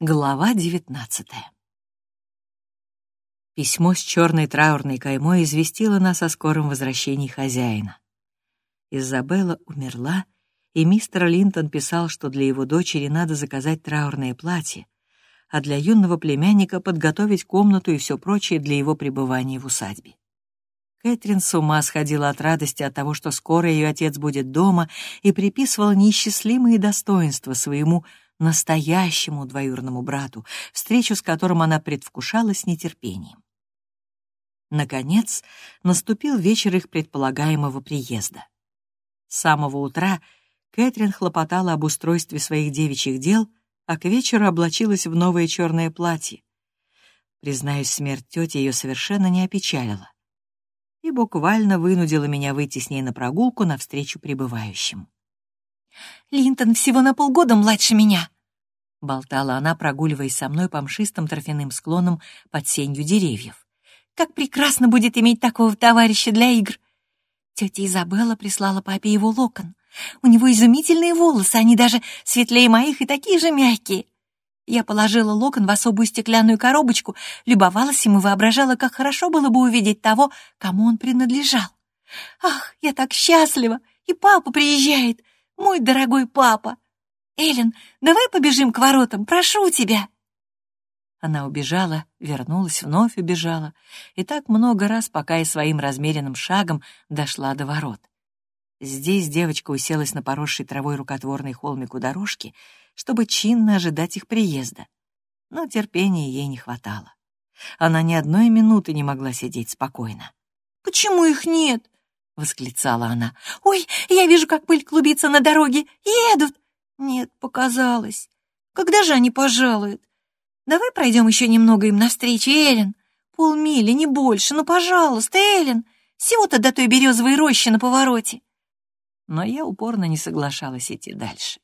Глава девятнадцатая. Письмо с черной траурной каймой известило нас о скором возвращении хозяина. Изабелла умерла, и мистер Линтон писал, что для его дочери надо заказать траурное платье, а для юного племянника подготовить комнату и все прочее для его пребывания в усадьбе. Кэтрин с ума сходила от радости от того, что скоро ее отец будет дома, и приписывала неисчислимые достоинства своему настоящему двоюродному брату, встречу с которым она предвкушала с нетерпением. Наконец, наступил вечер их предполагаемого приезда. С самого утра Кэтрин хлопотала об устройстве своих девичьих дел, а к вечеру облачилась в новое черное платье. Признаюсь, смерть тети ее совершенно не опечалила и буквально вынудила меня выйти с ней на прогулку навстречу прибывающим. Линтон всего на полгода младше меня», — болтала она, прогуливаясь со мной по мшистым торфяным склонам под сенью деревьев. «Как прекрасно будет иметь такого товарища для игр!» Тетя Изабелла прислала папе его локон. У него изумительные волосы, они даже светлее моих и такие же мягкие. Я положила локон в особую стеклянную коробочку, любовалась им и воображала, как хорошо было бы увидеть того, кому он принадлежал. «Ах, я так счастлива! И папа приезжает! Мой дорогой папа! Эллен, давай побежим к воротам, прошу тебя!» Она убежала, вернулась, вновь убежала, и так много раз, пока я своим размеренным шагом дошла до ворот. Здесь девочка уселась на поросшей травой рукотворной холмик у дорожки, чтобы чинно ожидать их приезда. Но терпения ей не хватало. Она ни одной минуты не могла сидеть спокойно. «Почему их нет?» — восклицала она. «Ой, я вижу, как пыль клубится на дороге. Едут!» «Нет, показалось. Когда же они пожалуют? Давай пройдем еще немного им навстречу, Эллен. Полмили, не больше. Ну, пожалуйста, Эллен. Всего-то до той березовой рощи на повороте». Но я упорно не соглашалась идти дальше.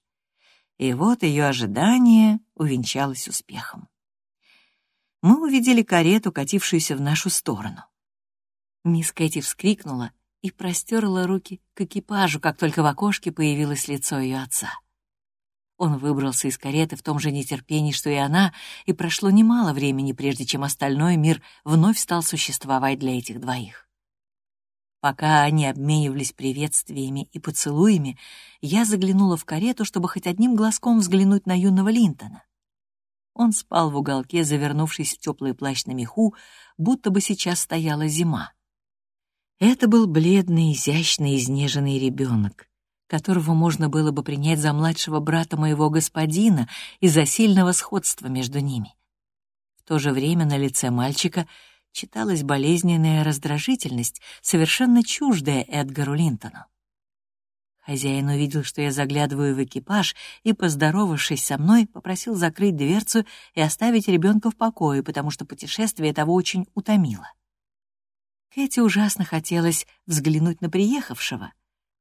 И вот ее ожидание увенчалось успехом. Мы увидели карету, катившуюся в нашу сторону. Мисс Кэти вскрикнула и простерла руки к экипажу, как только в окошке появилось лицо ее отца. Он выбрался из кареты в том же нетерпении, что и она, и прошло немало времени, прежде чем остальной мир вновь стал существовать для этих двоих. Пока они обменивались приветствиями и поцелуями, я заглянула в карету, чтобы хоть одним глазком взглянуть на юного Линтона. Он спал в уголке, завернувшись в теплый плащ на меху, будто бы сейчас стояла зима. Это был бледный, изящный, изнеженный ребенок, которого можно было бы принять за младшего брата моего господина из-за сильного сходства между ними. В то же время на лице мальчика читалась болезненная раздражительность, совершенно чуждая Эдгару Линтону. Хозяин увидел, что я заглядываю в экипаж, и, поздоровавшись со мной, попросил закрыть дверцу и оставить ребенка в покое, потому что путешествие того очень утомило. Кэти ужасно хотелось взглянуть на приехавшего,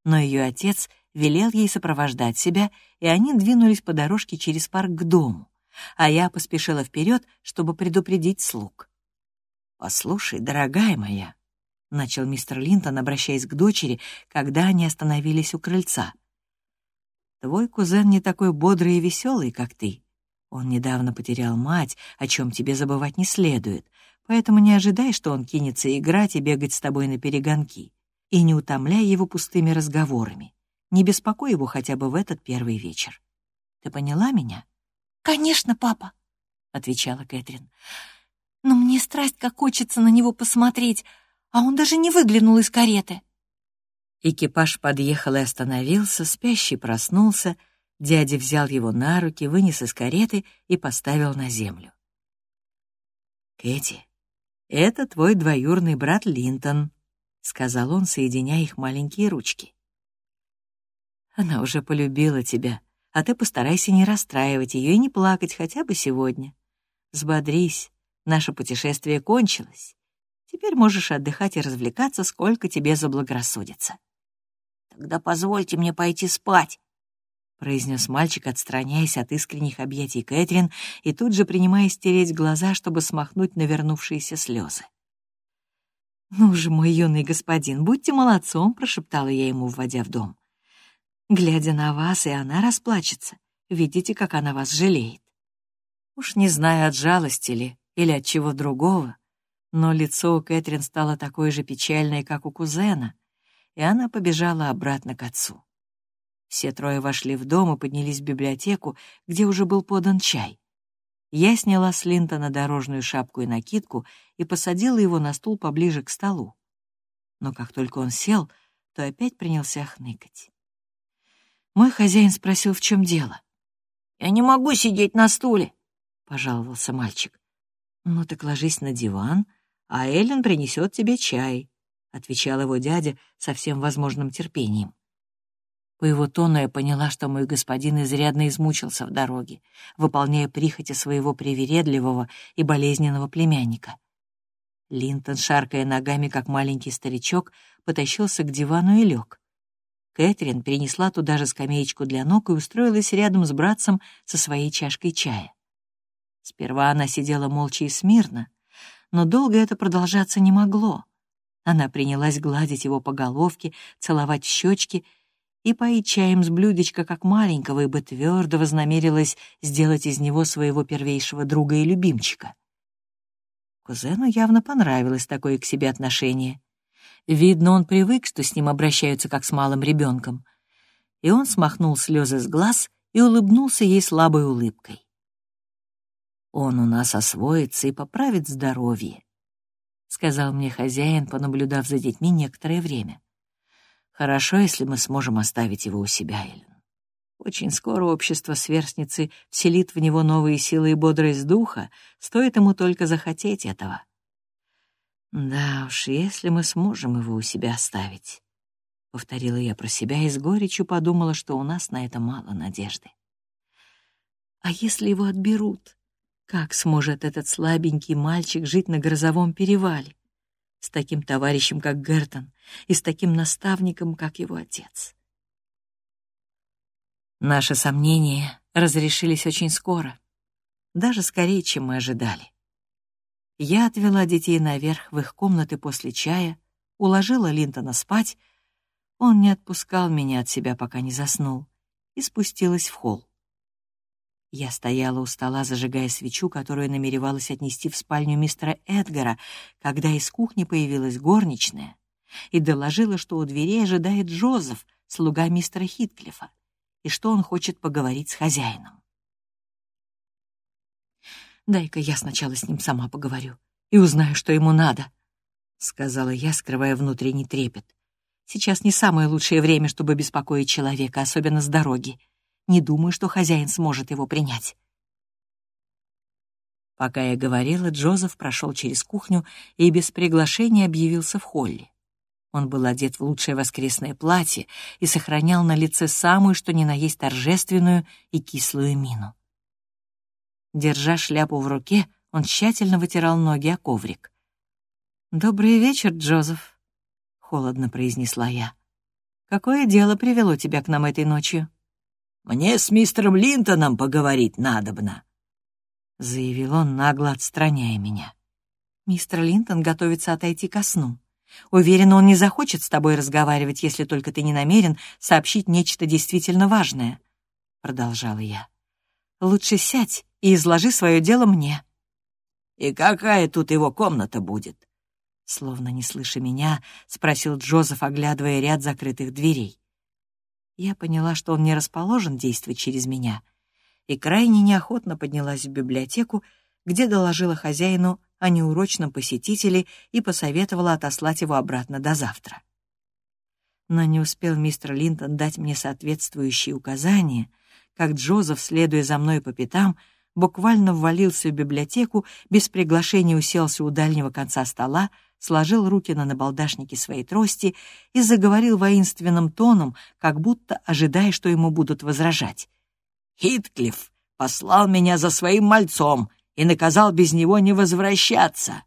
но ее отец велел ей сопровождать себя, и они двинулись по дорожке через парк к дому, а я поспешила вперед, чтобы предупредить слуг. «Послушай, дорогая моя», — начал мистер Линтон, обращаясь к дочери, когда они остановились у крыльца. «Твой кузен не такой бодрый и веселый, как ты. Он недавно потерял мать, о чем тебе забывать не следует, поэтому не ожидай, что он кинется играть и бегать с тобой на перегонки. И не утомляй его пустыми разговорами. Не беспокой его хотя бы в этот первый вечер. Ты поняла меня? «Конечно, папа», — отвечала Кэтрин. «Но мне страсть как хочется на него посмотреть, а он даже не выглянул из кареты». Экипаж подъехал и остановился, спящий проснулся, дядя взял его на руки, вынес из кареты и поставил на землю. «Кэти, это твой двоюрный брат Линтон», — сказал он, соединяя их маленькие ручки. «Она уже полюбила тебя, а ты постарайся не расстраивать ее и не плакать хотя бы сегодня. Взбодрись, наше путешествие кончилось. Теперь можешь отдыхать и развлекаться, сколько тебе заблагорассудится». «Тогда позвольте мне пойти спать», произнес мальчик, отстраняясь от искренних объятий Кэтрин и тут же принимаясь стереть глаза, чтобы смахнуть навернувшиеся слезы. «Ну же, мой юный господин, будьте молодцом», — прошептала я ему, вводя в дом. «Глядя на вас, и она расплачется. Видите, как она вас жалеет». Уж не знаю, от жалости ли или от чего другого, но лицо у Кэтрин стало такое же печальное, как у кузена, и она побежала обратно к отцу. Все трое вошли в дом и поднялись в библиотеку, где уже был подан чай. Я сняла с Линтона дорожную шапку и накидку и посадила его на стул поближе к столу. Но как только он сел, то опять принялся хныкать. Мой хозяин спросил, в чем дело. «Я не могу сидеть на стуле», — пожаловался мальчик. «Ну так ложись на диван, а Эллен принесет тебе чай», — отвечал его дядя со всем возможным терпением. По его тону я поняла, что мой господин изрядно измучился в дороге, выполняя прихоти своего привередливого и болезненного племянника. Линтон, шаркая ногами, как маленький старичок, потащился к дивану и лег. Кэтрин принесла туда же скамеечку для ног и устроилась рядом с братцем со своей чашкой чая. Сперва она сидела молча и смирно, но долго это продолжаться не могло. Она принялась гладить его по головке, целовать щечки — и поить чаем с блюдечка как маленького, ибо твердо вознамерилась сделать из него своего первейшего друга и любимчика. Кузену явно понравилось такое к себе отношение. Видно, он привык, что с ним обращаются как с малым ребенком. И он смахнул слезы с глаз и улыбнулся ей слабой улыбкой. «Он у нас освоится и поправит здоровье», — сказал мне хозяин, понаблюдав за детьми некоторое время. Хорошо, если мы сможем оставить его у себя, Эллен. Очень скоро общество сверстницы вселит в него новые силы и бодрость духа, стоит ему только захотеть этого. Да уж, если мы сможем его у себя оставить. Повторила я про себя и с горечью подумала, что у нас на это мало надежды. А если его отберут? Как сможет этот слабенький мальчик жить на грозовом перевале? С таким товарищем, как Гертон, и с таким наставником, как его отец. Наши сомнения разрешились очень скоро, даже скорее, чем мы ожидали. Я отвела детей наверх в их комнаты после чая, уложила Линтона спать, он не отпускал меня от себя, пока не заснул, и спустилась в холл. Я стояла у стола, зажигая свечу, которую намеревалась отнести в спальню мистера Эдгара, когда из кухни появилась горничная и доложила, что у дверей ожидает Джозеф, слуга мистера Хитклифа, и что он хочет поговорить с хозяином. «Дай-ка я сначала с ним сама поговорю и узнаю, что ему надо», — сказала я, скрывая внутренний трепет. «Сейчас не самое лучшее время, чтобы беспокоить человека, особенно с дороги. Не думаю, что хозяин сможет его принять. Пока я говорила, Джозеф прошел через кухню и без приглашения объявился в холле. Он был одет в лучшее воскресное платье и сохранял на лице самую, что ни на есть торжественную и кислую мину. Держа шляпу в руке, он тщательно вытирал ноги о коврик. «Добрый вечер, Джозеф», — холодно произнесла я. «Какое дело привело тебя к нам этой ночью?» Мне с мистером Линтоном поговорить надобно», — заявил он, нагло отстраняя меня. «Мистер Линтон готовится отойти ко сну. Уверен, он не захочет с тобой разговаривать, если только ты не намерен сообщить нечто действительно важное», — продолжала я. «Лучше сядь и изложи свое дело мне». «И какая тут его комната будет?» Словно не слыша меня, спросил Джозеф, оглядывая ряд закрытых дверей. Я поняла, что он не расположен действовать через меня, и крайне неохотно поднялась в библиотеку, где доложила хозяину о неурочном посетителе и посоветовала отослать его обратно до завтра. Но не успел мистер Линтон дать мне соответствующие указания, как Джозеф, следуя за мной по пятам, буквально ввалился в библиотеку, без приглашения уселся у дальнего конца стола, сложил руки на набалдашнике своей трости и заговорил воинственным тоном, как будто ожидая, что ему будут возражать. «Хитклифф послал меня за своим мальцом и наказал без него не возвращаться».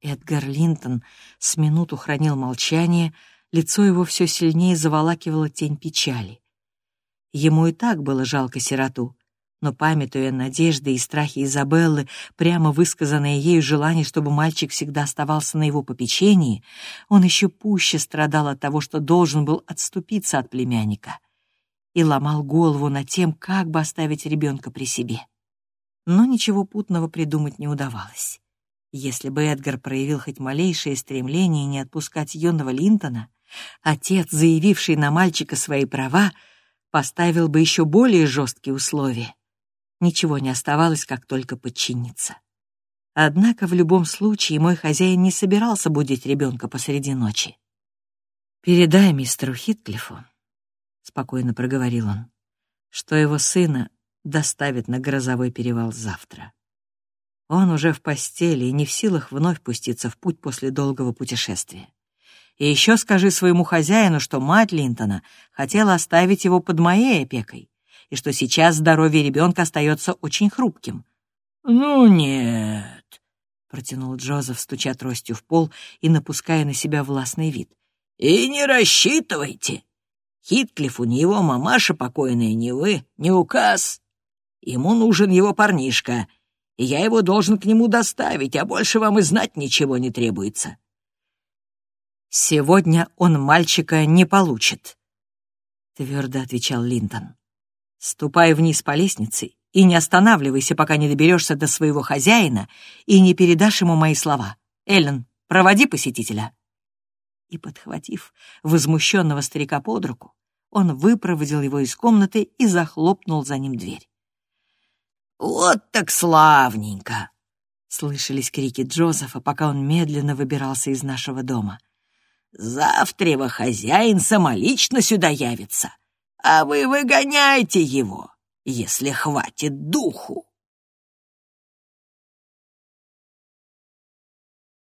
Эдгар Линтон с минуту хранил молчание, лицо его все сильнее заволакивало тень печали. Ему и так было жалко сироту, но, памятуя надежды и страхи Изабеллы, прямо высказанное ею желание, чтобы мальчик всегда оставался на его попечении, он еще пуще страдал от того, что должен был отступиться от племянника, и ломал голову над тем, как бы оставить ребенка при себе. Но ничего путного придумать не удавалось. Если бы Эдгар проявил хоть малейшее стремление не отпускать юного Линтона, отец, заявивший на мальчика свои права, поставил бы еще более жесткие условия. Ничего не оставалось, как только подчиниться. Однако в любом случае мой хозяин не собирался будить ребенка посреди ночи. «Передай мистеру Хитклифу», — спокойно проговорил он, «что его сына доставят на грозовой перевал завтра. Он уже в постели и не в силах вновь пуститься в путь после долгого путешествия. И еще скажи своему хозяину, что мать Линтона хотела оставить его под моей опекой, и что сейчас здоровье ребенка остается очень хрупким. «Ну нет», — протянул Джозеф, стуча тростью в пол и напуская на себя властный вид. «И не рассчитывайте. Хитклифу ни его мамаша покойная, ни вы, ни указ. Ему нужен его парнишка, и я его должен к нему доставить, а больше вам и знать ничего не требуется». «Сегодня он мальчика не получит», — твердо отвечал Линтон. «Ступай вниз по лестнице и не останавливайся, пока не доберешься до своего хозяина и не передашь ему мои слова. Эллен, проводи посетителя». И, подхватив возмущенного старика под руку, он выпроводил его из комнаты и захлопнул за ним дверь. «Вот так славненько!» — слышались крики Джозефа, пока он медленно выбирался из нашего дома. «Завтра его хозяин самолично сюда явится, а вы выгоняйте его, если хватит духу!»